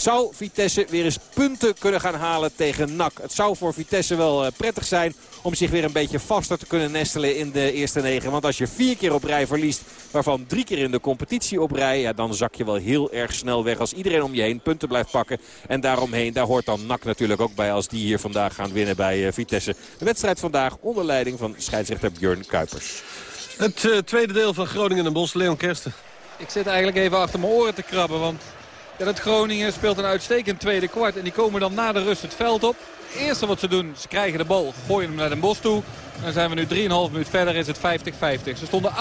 Zou Vitesse weer eens punten kunnen gaan halen tegen NAC? Het zou voor Vitesse wel uh, prettig zijn om zich weer een beetje vaster te kunnen nestelen in de eerste negen. Want als je vier keer op rij verliest, waarvan drie keer in de competitie op rij... Ja, dan zak je wel heel erg snel weg als iedereen om je heen punten blijft pakken. En daaromheen, daar hoort dan NAC natuurlijk ook bij als die hier vandaag gaan winnen bij uh, Vitesse. De wedstrijd vandaag onder leiding van scheidsrechter Björn Kuipers. Het uh, tweede deel van Groningen en Bos, Leon Kersten. Ik zit eigenlijk even achter mijn oren te krabben, want... Dat Groningen speelt een uitstekend tweede kwart. En die komen dan na de rust het veld op. Het eerste wat ze doen, ze krijgen de bal, gooien hem naar Den Bos toe. Dan zijn we nu 3,5 minuut verder, is het 50-50. Ze stonden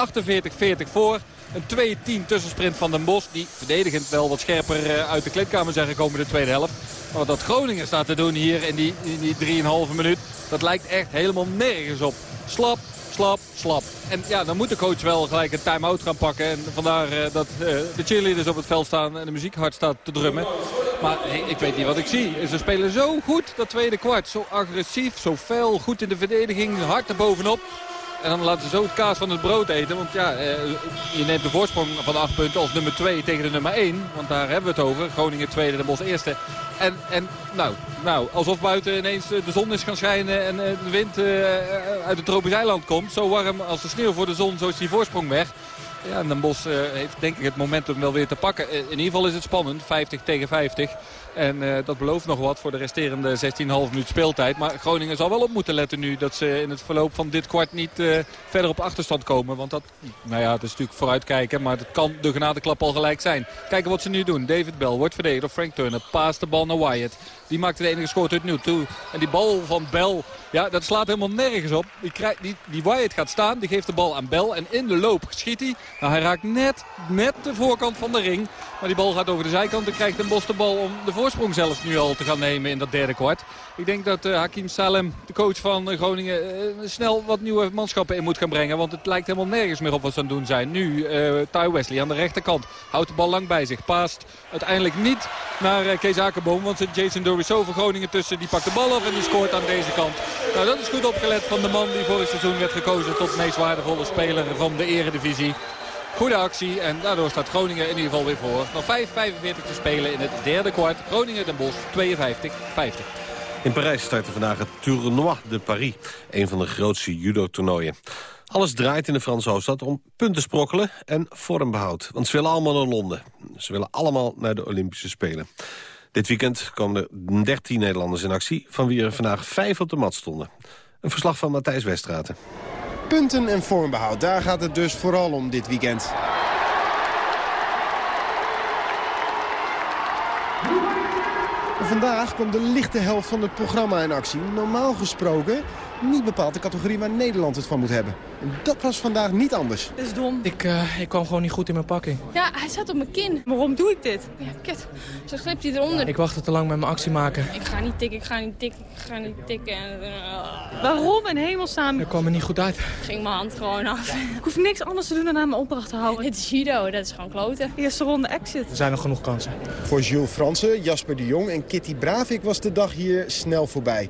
48-40 voor. Een 2-10 tussensprint van Den Bos. Die verdedigend wel wat scherper uit de kleedkamer zijn gekomen de tweede helft. Maar wat dat Groningen staat te doen hier in die, die 3,5 minuut. Dat lijkt echt helemaal nergens op. Slap, slap, slap. En ja, dan moet de coach wel gelijk een time-out gaan pakken. En vandaar uh, dat uh, de cheerleaders op het veld staan en de muziek hard staat te drummen. Maar ik weet niet wat ik zie. Ze spelen zo goed dat tweede kwart. Zo agressief, zo fel, goed in de verdediging, hard erbovenop. En dan laten ze zo het kaas van het brood eten. Want ja, eh, je neemt de voorsprong van 8 punten als nummer 2 tegen de nummer 1. Want daar hebben we het over. Groningen tweede, de Bos eerste. En, en nou, nou, alsof buiten ineens de zon is gaan schijnen en de wind uit het tropisch eiland komt. Zo warm als de sneeuw voor de zon, zo is die voorsprong weg. Ja, en Den Bos heeft denk ik het momentum wel weer te pakken. In ieder geval is het spannend, 50 tegen 50. En uh, dat belooft nog wat voor de resterende 16,5 minuut speeltijd. Maar Groningen zal wel op moeten letten nu dat ze in het verloop van dit kwart niet uh, verder op achterstand komen. Want dat, nou ja, dat is natuurlijk vooruitkijken, maar dat kan de genadeklap al gelijk zijn. Kijken wat ze nu doen. David Bell wordt verdedigd door Frank Turner. Paast de bal naar Wyatt. Die maakte de enige score tot nu toe. En die bal van Bell, ja, dat slaat helemaal nergens op. Die, die, Wyatt gaat staan, die geeft de bal aan Bell. En in de loop schiet hij. Nou, hij raakt net, net de voorkant van de ring. Maar die bal gaat over de zijkant en krijgt Den Bos de bal om de voorsprong zelfs nu al te gaan nemen in dat derde kwart. Ik denk dat uh, Hakim Salem, de coach van uh, Groningen, uh, snel wat nieuwe manschappen in moet gaan brengen. Want het lijkt helemaal nergens meer op wat ze aan het doen zijn. Nu Ty Wesley aan de rechterkant. Houdt de bal lang bij zich. Paast uiteindelijk niet naar Kees Akerboom. Want zit Jason Doriso van Groningen tussen. Die pakt de bal af en die scoort aan deze kant. Nou, dat is goed opgelet van de man die vorig seizoen werd gekozen tot meest waardevolle speler van de eredivisie. Goede actie en daardoor staat Groningen in ieder geval weer voor. Nog 5,45 te spelen in het derde kwart. Groningen Den Bosch 52-50. In Parijs startte vandaag het Tournoi de Paris. Een van de grootste judo-toernooien. Alles draait in de Franse hoofdstad om punten sprokkelen en vormbehoud. Want ze willen allemaal naar Londen. Ze willen allemaal naar de Olympische Spelen. Dit weekend komen er 13 Nederlanders in actie... van wie er vandaag vijf op de mat stonden. Een verslag van Matthijs Westraten. Punten en vormbehoud, daar gaat het dus vooral om dit weekend. Vandaag kwam de lichte helft van het programma in actie. Normaal gesproken niet bepaald de categorie waar Nederland het van moet hebben. En dat was vandaag niet anders. Dit is dom. Ik, eh, ik kwam gewoon niet goed in mijn pakking. Ja, hij zat op mijn kin. Waarom doe ik dit? Ja, kut. Zo glipt hij eronder. Ik wachtte te lang met mijn actie maken. Ik ga niet tikken, ik ga niet tikken, ik ga niet tikken. En, eh, Waarom in hemelsnaam? Dat kwam er niet goed uit. ging mijn hand gewoon af. Ik hoef niks anders te doen dan aan mijn opdracht te houden. Het is judo, dat is gewoon kloten. Eerste ronde exit. Er zijn nog genoeg kansen. Voor Jules Fransen, Jasper de Jong en Kitty Bravik was de dag hier snel voorbij.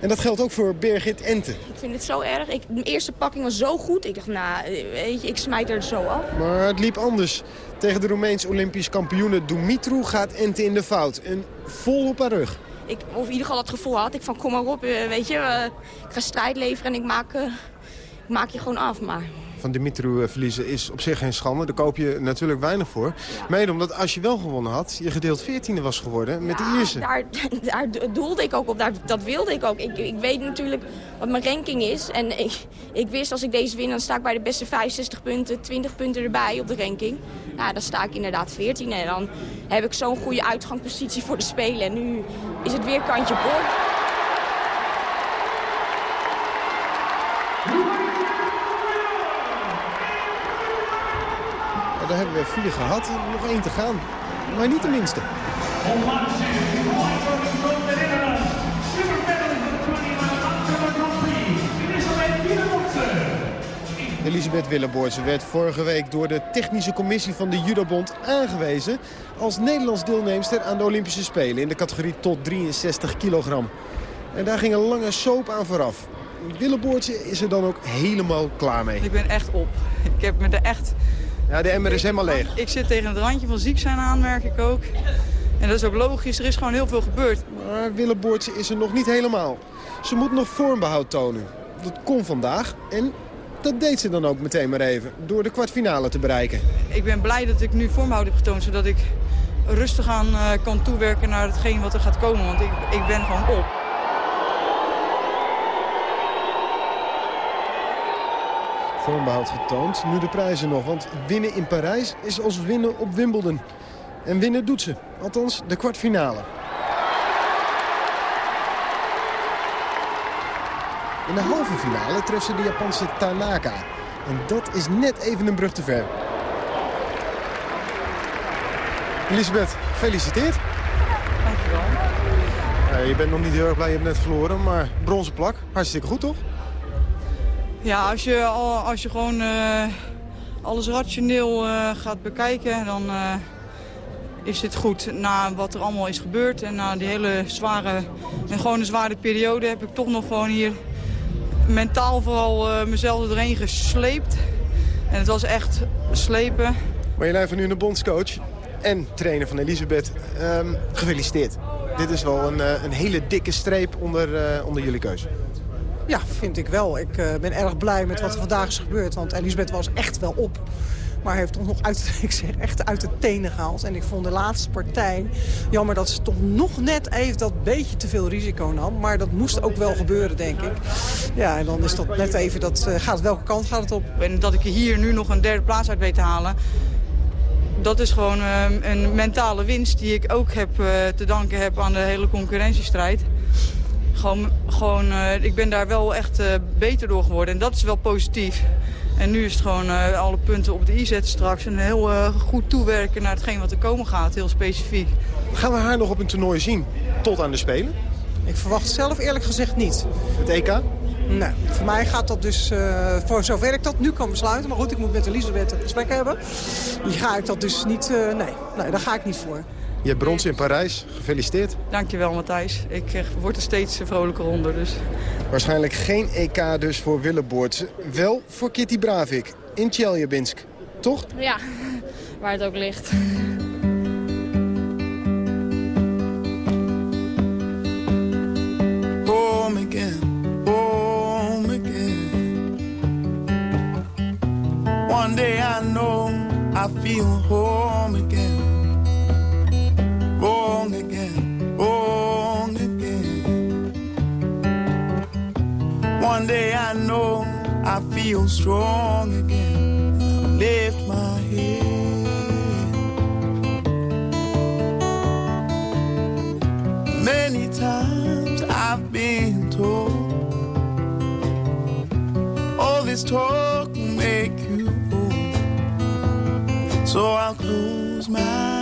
En dat geldt ook voor Birgit Ente. Ik vind het zo erg. Ik, mijn eerste pakking was zo goed. Ik dacht, nou, weet je, ik smijt er zo af. Maar het liep anders. Tegen de Roemeens Olympisch kampioene Dumitru gaat Ente in de fout. En vol op haar rug. Ik, of in ieder geval het gevoel had ik van, kom maar op, eh, weet je. eh, ik ga strijd leveren en ik maak, eh, ik maak je gewoon af. Maar Van Dumitru eh, verliezen is op zich geen schande. Daar koop je natuurlijk weinig voor. Mede omdat als je wel gewonnen had, je gedeeld 14e was geworden met de Ierse. daar, daar doelde ik ook op. Daar, dat wilde ik ook. Ik, ik weet natuurlijk wat mijn ranking is. En ik, ik wist als ik deze win, dan sta ik bij de beste 65 punten, 20 punten erbij op de ranking. Nou, dan sta ik inderdaad 14 en dan heb ik zo'n goede uitgangspositie voor de Spelen. En nu is het weer kantje boord. Daar hebben we vier gehad. Nog één te gaan. Maar niet de minste. Elisabeth Willeboortse werd vorige week door de technische commissie van de Judobond aangewezen als Nederlands deelnemster aan de Olympische Spelen in de categorie tot 63 kilogram. En daar ging een lange soap aan vooraf. Willeboortse is er dan ook helemaal klaar mee. Ik ben echt op. Ik heb me er echt... Ja, de emmer is helemaal leeg. Ik zit tegen het randje van ziek zijn aan, merk ik ook. En dat is ook logisch, er is gewoon heel veel gebeurd. Maar Willeboortse is er nog niet helemaal. Ze moet nog vormbehoud tonen. Dat kon vandaag en dat deed ze dan ook meteen maar even. Door de kwartfinale te bereiken. Ik ben blij dat ik nu vormbehoud heb getoond, zodat ik rustig aan eh, kan toewerken naar hetgeen wat er gaat komen. Want ik, ik ben gewoon op. Vormbehoud getoond. Nu de prijzen nog. Want winnen in Parijs is als winnen op Wimbledon. En winnen doet ze. Althans, de kwartfinale. In de halve finale treft ze de Japanse Tanaka. En dat is net even een brug te ver. Elisabeth, gefeliciteerd. Dankjewel. Je bent nog niet heel erg blij, je hebt net verloren. Maar bronzen plak, hartstikke goed toch? Ja, als je, al- als je gewoon eh, alles rationeel eh, gaat bekijken, dan eh, is dit goed. Na wat er allemaal is gebeurd en na die hele zware, en gewoon een zware periode, heb ik toch nog gewoon hier mentaal vooral mezelf erheen gesleept. En het was echt slepen. Marjolein van nu de bondscoach en trainer van Elisabeth. Ehm, gefeliciteerd. Dit is wel een, een hele dikke streep onder, onder jullie keuze. Ja, vind ik wel. Ik eh, ben erg blij met wat er vandaag is gebeurd. Want Elisabeth was echt wel op. Maar heeft toch nog uit, echt uit de tenen gehaald. En ik vond de laatste partij jammer dat ze toch nog net even dat beetje te veel risico nam. Maar dat moest ook wel gebeuren, denk ik. Ja, en dan is dat net even, dat, eh, gaat, welke kant gaat het op? En dat ik hier nu nog een derde plaats uit weet te halen... dat is gewoon eh, een mentale winst die ik ook heb eh, te danken heb aan de hele concurrentiestrijd. Gewoon, gewoon, eh, ik ben daar wel echt eh, beter door geworden en dat is wel positief. En nu is het gewoon eh, alle punten op de i zetten straks... en heel eh, goed toewerken naar hetgeen wat er komen gaat, heel specifiek. Gaan we haar nog op een toernooi zien tot aan de Spelen? Ik verwacht zelf eerlijk gezegd niet. Het EK? Nee, voor mij gaat dat dus, eh, voor zover ik dat nu kan besluiten... maar goed, ik moet met Elisabeth een gesprek hebben. Die ga ik dat dus niet, eh, nee, nee, daar ga ik niet voor. Je hebt brons in Parijs. Gefeliciteerd. Dankjewel Matthijs. Ik eh, word er steeds vrolijker onder. Dus. Waarschijnlijk geen EK dus voor Willeboortse. Wel voor Kitty Bravik in Tjeljabinsk. Toch? Ja, waar het ook ligt. home again, home again. One day I know I feel home strong again. Lift my head. Many times I've been told all this talk will make you whole. So I'll close my eyes,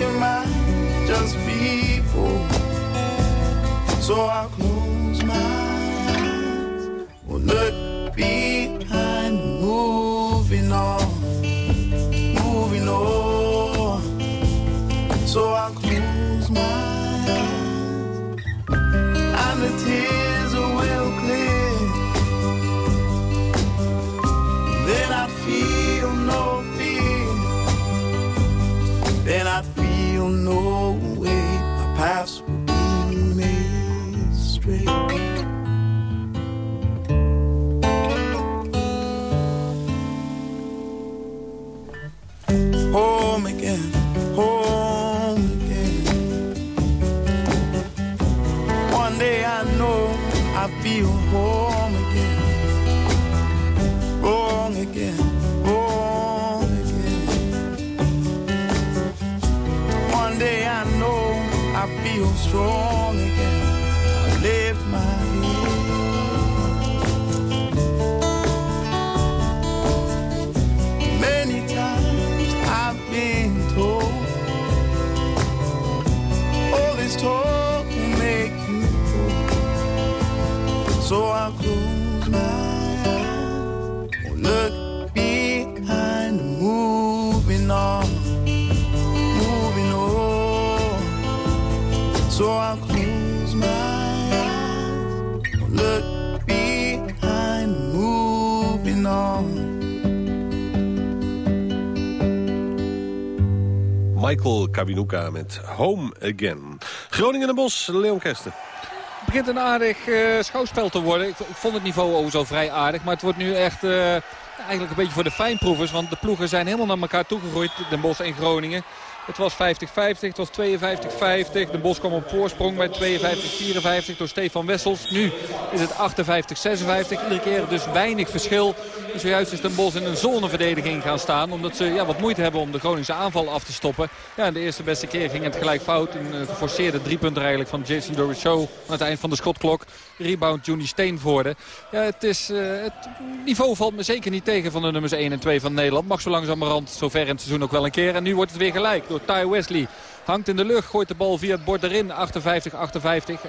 my just people. So I'll close my feel Michael Kabinuka met Home Again. Groningen en Bos, Leon Kersten. Het begint een aardig eh, schouwspel te worden. Ik, vond het niveau ook zo vrij aardig. Maar het wordt nu echt eh, eigenlijk een beetje voor de fijnproevers. Want de ploegen zijn helemaal naar elkaar toegegroeid. Den Bosch en Groningen. Het was 50-50, het was 52-50. De Bos kwam op voorsprong bij 52-54 door Stefan Wessels. Nu is het 58-56. Iedere keer dus weinig verschil. En zojuist is Den Bos in een zoneverdediging gaan staan. Omdat ze ja, wat moeite hebben om de Groningse aanval af te stoppen. Ja, de eerste beste keer ging het gelijk fout. Een eh, geforceerde driepunter eigenlijk van Jason Dorichau aan het eind van de schotklok. Rebound Johnny Steenvoorde. Ja, het, is, eh, het niveau valt me zeker niet tegen van de nummers 1 en 2 van Nederland. Mag zo langzamerhand zover in het seizoen ook wel een keer. En nu wordt het weer gelijk door Ty Wesley. Hangt in de lucht, gooit de bal via het bord erin. 58-58.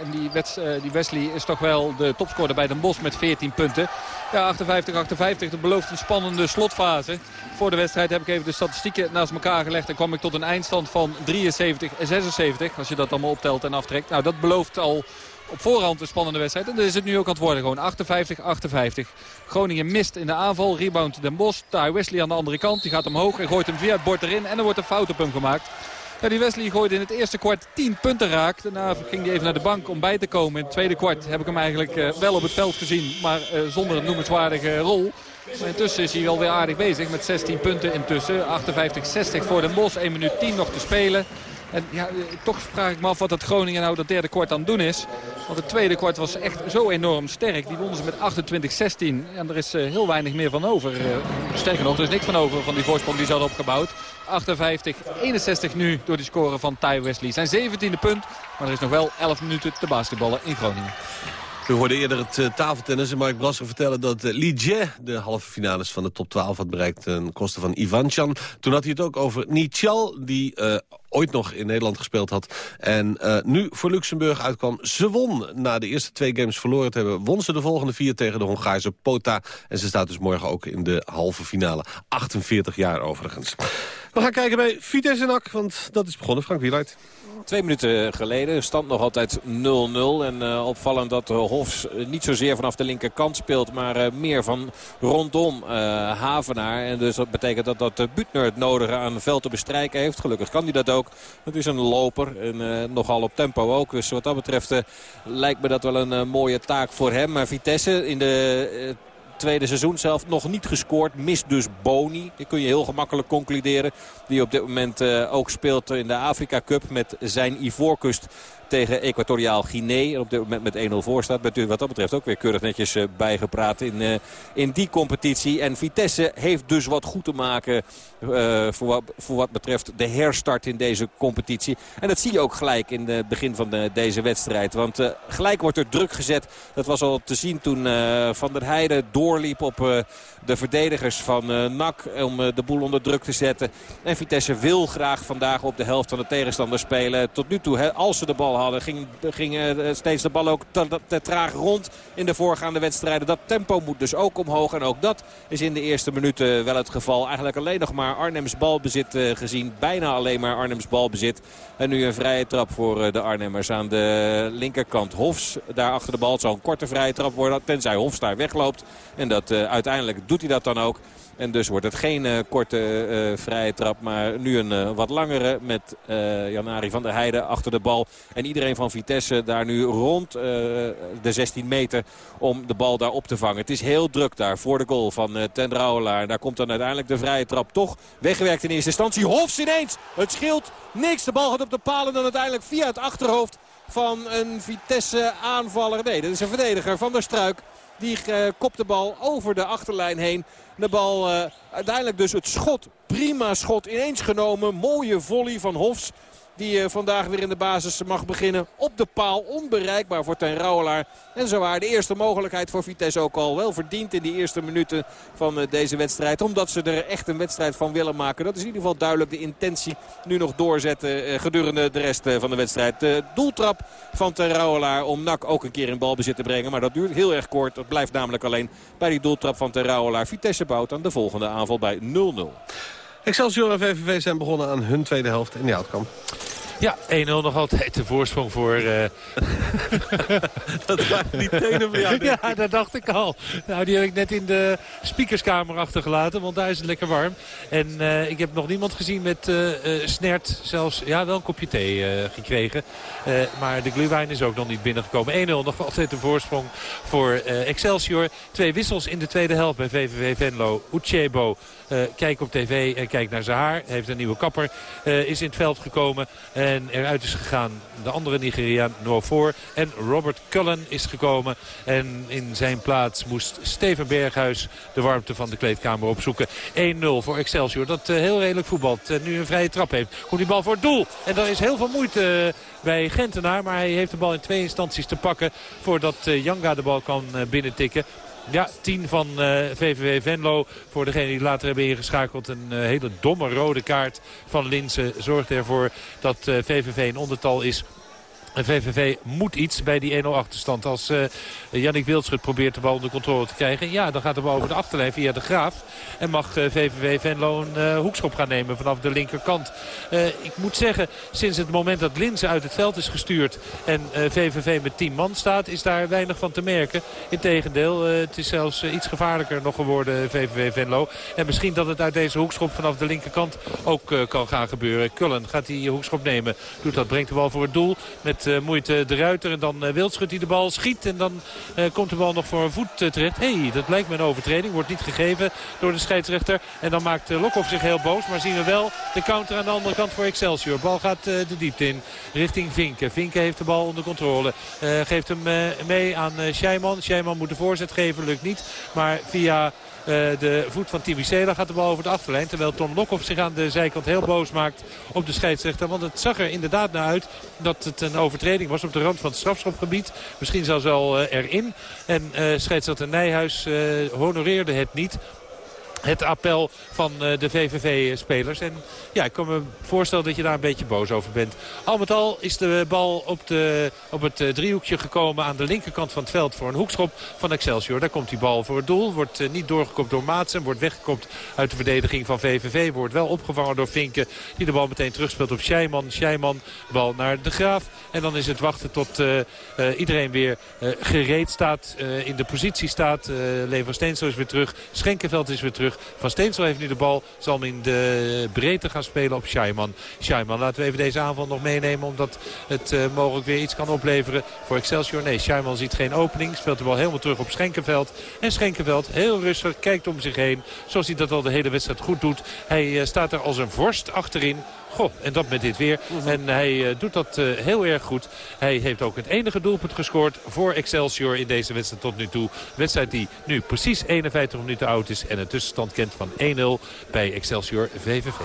En die, Wets, eh, die Wesley is toch wel de topscorer bij Den Bosch met 14 punten. Ja, 58-58. Dat belooft een spannende slotfase. Voor de wedstrijd heb ik even de statistieken naast elkaar gelegd. En kwam ik tot een eindstand van 73 en 76. Als je dat allemaal optelt en aftrekt. Nou, dat belooft al op voorhand een spannende wedstrijd. En dat is het nu ook aan het worden. Gewoon 58-58. Groningen mist in de aanval. Rebound Den Bosch. Ty Wesley aan de andere kant. Die gaat omhoog en gooit hem via het bord erin. En er wordt een fout op hem gemaakt. Ja, die Wesley gooide in het eerste kwart 10 punten raak. Daarna ging hij even naar de bank om bij te komen. In het tweede kwart heb ik hem eigenlijk eh, wel op het veld gezien. Maar eh, zonder een noemenswaardige rol. Maar intussen is hij wel weer aardig bezig met 16 punten intussen. 58-60 voor Den Bosch. 1 minuut 10 nog te spelen. En ja, eh, toch vraag ik me af wat dat Groningen nou dat derde kwart aan het doen is. Want het tweede kwart was echt zo enorm sterk. Die wonnen ze met 28-16. En er is eh, heel weinig meer van over. Eh, sterker nog, er is niks van over van die voorsprong die ze hadden opgebouwd. 58-61 nu door die score van Ty Wesley. Zijn 17e punt, maar er is nog wel 11 minuten te basketballen in Groningen. We hoorden eerder het tafeltennis en Mark Brasser vertellen dat Li Jie de halve finales van de top 12 had bereikt ten koste van Ivan Chan. Toen had hij het ook over Nichal, die ooit nog in Nederland gespeeld had. En eh, nu voor Luxemburg uitkwam. Ze won. Na de eerste twee games verloren te hebben... won ze de volgende vier tegen de Hongaarse Pota. En ze staat dus morgen ook in de halve finale. 48 jaar overigens. We gaan kijken bij Vitesse NAC, want dat is begonnen. Frank Wieluid. Twee minuten geleden, stand nog altijd 0-0. En uh, opvallend dat uh, Hofs niet zozeer vanaf de linkerkant speelt... maar meer van rondom Havenaar. En dus dat betekent dat, dat Butner het nodige aan veld te bestrijken heeft. Gelukkig kan hij dat ook. Het is een loper en nogal op tempo ook. Dus wat dat betreft lijkt me dat wel een mooie taak voor hem. Maar Vitesse in de tweede seizoen zelf nog niet gescoord. Mist dus Boni. Die kun je heel gemakkelijk concluderen. Die op dit moment ook speelt in de Afrika Cup met zijn Ivoorkust tegen Equatoriaal Guinea. Op dit moment met 1-0 voor staat. Bent wat dat betreft ook weer keurig netjes uh, bijgepraat in, uh, in die competitie. En Vitesse heeft dus wat goed te maken uh, voor, wat, voor wat betreft de herstart in deze competitie. En dat zie je ook gelijk in het begin van de, deze wedstrijd. Want gelijk wordt er druk gezet. Dat was al te zien toen Van der Heijden doorliep op de verdedigers van NAC. Om de boel onder druk te zetten. En Vitesse wil graag vandaag op de helft van de tegenstander spelen. Tot nu toe, als ze de bal hadden, ging, ging steeds de bal ook te, te traag rond in de voorgaande wedstrijden. Dat tempo moet dus ook omhoog. En ook dat is in de eerste minuten wel het geval. Eigenlijk alleen nog maar Arnhems balbezit gezien. Bijna alleen maar Arnhems balbezit. En nu een vrije trap voor de Arnhemmers aan de linkerkant. Hofs daar achter de bal. Het zou een korte vrije trap worden. Tenzij Hofs daar wegloopt. En dat uiteindelijk doet hij dat dan ook. En dus wordt het geen uh, korte uh, vrije trap. Maar nu een uh, wat langere met Janari van der Heijden achter de bal. En iedereen van Vitesse daar nu rond de 16 meter om de bal daar op te vangen. Het is heel druk daar voor de goal van uh, Ten Rauwelaar. Daar komt dan uiteindelijk de vrije trap toch weggewerkt in eerste instantie. Hofs ineens. Het scheelt niks. De bal gaat op de palen dan uiteindelijk via het achterhoofd van een Vitesse aanvaller. Nee, dat is een verdediger van der Struik. Die uh, kopt de bal over de achterlijn heen. De bal uh, uiteindelijk dus het schot. Prima schot ineens genomen. Mooie volley van Hofs. Die uh, vandaag weer in de basis mag beginnen. Op de paal. Onbereikbaar voor Ten Rauwelaar. En zo waar de eerste mogelijkheid voor Vitesse ook al wel verdiend in die eerste minuten van uh, deze wedstrijd. Omdat ze er echt een wedstrijd van willen maken. Dat is in ieder geval duidelijk de intentie nu nog doorzetten uh, gedurende de rest van de wedstrijd. De doeltrap van Ten Rauwelaar om NAC ook een keer in balbezit te brengen. Maar dat duurt heel erg kort. Dat blijft namelijk alleen bij die doeltrap van Ten Rauwelaar. Vitesse bouwt aan de volgende aanval bij 0-0. Excelsior en VVV zijn begonnen aan hun tweede helft in de outcome. Ja, 1-0 nog altijd de voorsprong voor... Uh... dat waren die tenen van jou, Ja, dat dacht ik al. Nou, die heb ik net in de speakerskamer achtergelaten, want daar is het lekker warm. En uh, ik heb nog niemand gezien met uh, snert, zelfs ja, wel een kopje thee gekregen. maar de glühwein is ook nog niet binnengekomen. 1-0 nog altijd de voorsprong voor Excelsior. Twee wissels in de tweede helft bij VVV Venlo. Uchebo kijk op tv en kijk naar zijn haar. Heeft een nieuwe kapper. Uh, is in het veld gekomen en eruit is gegaan de andere Nigeriaan Nofor. En Robert Cullen is gekomen. En in zijn plaats moest Steven Berghuis de warmte van de kleedkamer opzoeken. 1-0 voor Excelsior. Dat uh, heel redelijk voetbalt. nu een vrije trap heeft. Komt die bal voor het doel. En er is heel veel moeite bij Gentenaar. Maar hij heeft de bal in twee instanties te pakken. Voordat Janga de bal kan binnentikken. Ja, 10 van VVV Venlo. Voor degene die later hebben ingeschakeld. Een uh, hele domme rode kaart van Linsen zorgt ervoor dat VVV in ondertal is. En VVV moet iets bij die 1-0 achterstand. Als uh, Jannik Wildschut probeert de bal onder controle te krijgen. Ja, dan gaat de bal over de achterlijn via de Graaf. En mag uh, VVV Venlo een uh, hoekschop gaan nemen vanaf de linkerkant. ik moet zeggen, sinds het moment dat Linzen uit het veld is gestuurd... en VVV met 10 man staat, is daar weinig van te merken. Integendeel, het is zelfs iets gevaarlijker nog geworden, VVV Venlo. En misschien dat het uit deze hoekschop vanaf de linkerkant ook kan gaan gebeuren. Kullen gaat die hoekschop nemen. Doet dat, brengt de bal voor het doel met uh, moeite de Ruiter. En dan uh, Wildschut die de bal schiet. En dan uh, komt de bal nog voor een voet terecht. hey, dat lijkt me een overtreding. Wordt niet gegeven door de scheidsrechter. En dan maakt Lokhoff zich heel boos. Maar zien we wel de counter aan de andere kant voor Excelsior. Bal gaat de diepte in richting Vinken. Vinken heeft de bal onder controle. geeft hem mee aan Scheiman. Scheiman moet de voorzet geven. Lukt niet. Maar via... Uh, de voet van Tibicela gaat de bal over de achterlijn. Terwijl Tom Lokhoff zich aan de zijkant heel boos maakt op de scheidsrechter. Want het zag er inderdaad naar uit dat het een overtreding was op de rand van het strafschopgebied. Misschien zelfs wel uh, erin. En uh, scheidsrechter Nijhuis honoreerde het niet. Het appel van eh, de VVV-spelers. En ja, ik kan me voorstellen dat je daar een beetje boos over bent. Al met al is de bal op, de, op het eh, driehoekje gekomen aan de linkerkant van het veld voor een hoekschop van Excelsior. Daar komt die bal voor het doel. Wordt eh, niet doorgekopt door Maatsen. Wordt weggekopt uit de verdediging van VVV. Wordt wel opgevangen door Vinken. Die de bal meteen terugspeelt op Scheiman. Scheiman bal naar de Graaf. En dan is het wachten tot iedereen weer gereed staat. in de positie staat. Uh, Steensel is weer terug. Schenkenveld is weer terug. Van Steensel heeft nu de bal. Zal hem in de breedte gaan spelen op Scheiman. Scheiman, laten we even deze aanval nog meenemen. Omdat het eh, mogelijk weer iets kan opleveren voor Excelsior. Nee, Scheiman ziet geen opening. Speelt de bal helemaal terug op Schenkenveld. En Schenkenveld, heel rustig, kijkt om zich heen. Zoals hij dat al de hele wedstrijd goed doet. Hij eh, staat er als een vorst achterin. Goh, en dat met dit weer. En hij eh, doet dat eh, heel erg goed. Hij heeft ook het enige doelpunt gescoord voor Excelsior in deze wedstrijd tot nu toe. Wedstrijd die nu precies 51 minuten oud is en een tussenstand kent van 1-0 bij Excelsior VVV.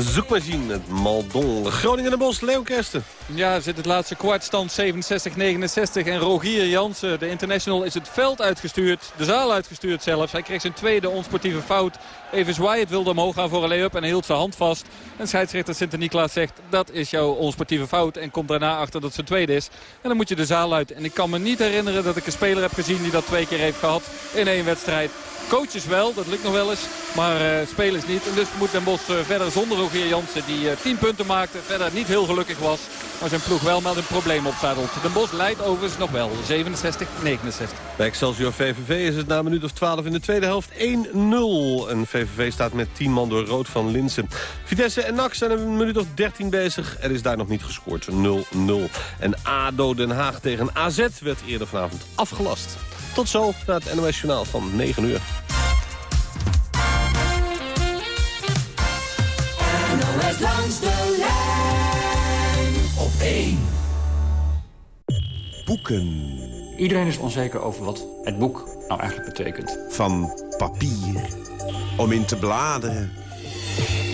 Zoekmachine, het Maldon. Groningen en Bos, Leon Kersten. Ja, zit het laatste kwartstand 67-69. En Rogier Jansen, de international, is het veld uitgestuurd. De zaal uitgestuurd zelfs. Hij kreeg zijn tweede onsportieve fout. Evans Wyatt wilde omhoog gaan voor een lay-up en hield zijn hand vast. En scheidsrechter Sinter-Niklaas zegt, dat is jouw onsportieve fout. En komt daarna achter dat zijn tweede is. En dan moet je de zaal uit. En ik kan me niet herinneren dat ik een speler heb gezien die dat twee keer heeft gehad in één wedstrijd. Coaches wel, dat lukt nog wel eens. Maar eh, spelers niet. En dus moet Den Bosch eh, verder zonder Rogier Jansen. Die eh, 10 punten maakte. Verder niet heel gelukkig was. Maar zijn ploeg wel met een probleem opzadelt. Den Bosch leidt overigens nog wel. 67-69. Bij Excelsior VVV is het na een minuut of 12 in de tweede helft 1-0. En VVV staat met 10 man door rood van Linsen. Vitesse en NAC zijn een minuut of 13 bezig. Er is daar nog niet gescoord. 0-0. En ADO Den Haag tegen AZ werd eerder vanavond afgelast. Tot zo naar het NOS Journaal van 9 uur. NOS langs de lijn op 1. Boeken. Iedereen is onzeker over wat het boek nou eigenlijk betekent. Van papier. Om in te bladeren.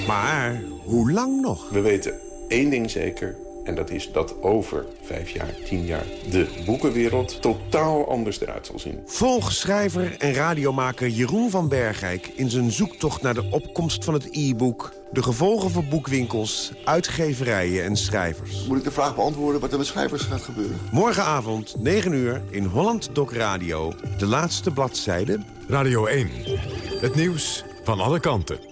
Maar hoe lang nog? We weten één ding zeker. En dat is dat over vijf jaar, tien jaar... de boekenwereld totaal anders eruit zal zien. Volg schrijver en radiomaker Jeroen van Bergijk... in zijn zoektocht naar de opkomst van het e-book... de gevolgen voor boekwinkels, uitgeverijen en schrijvers. Moet ik de vraag beantwoorden wat er met schrijvers gaat gebeuren? Morgenavond, 9 uur, in Holland Doc Radio. De laatste bladzijde. Radio 1. Het nieuws van alle kanten.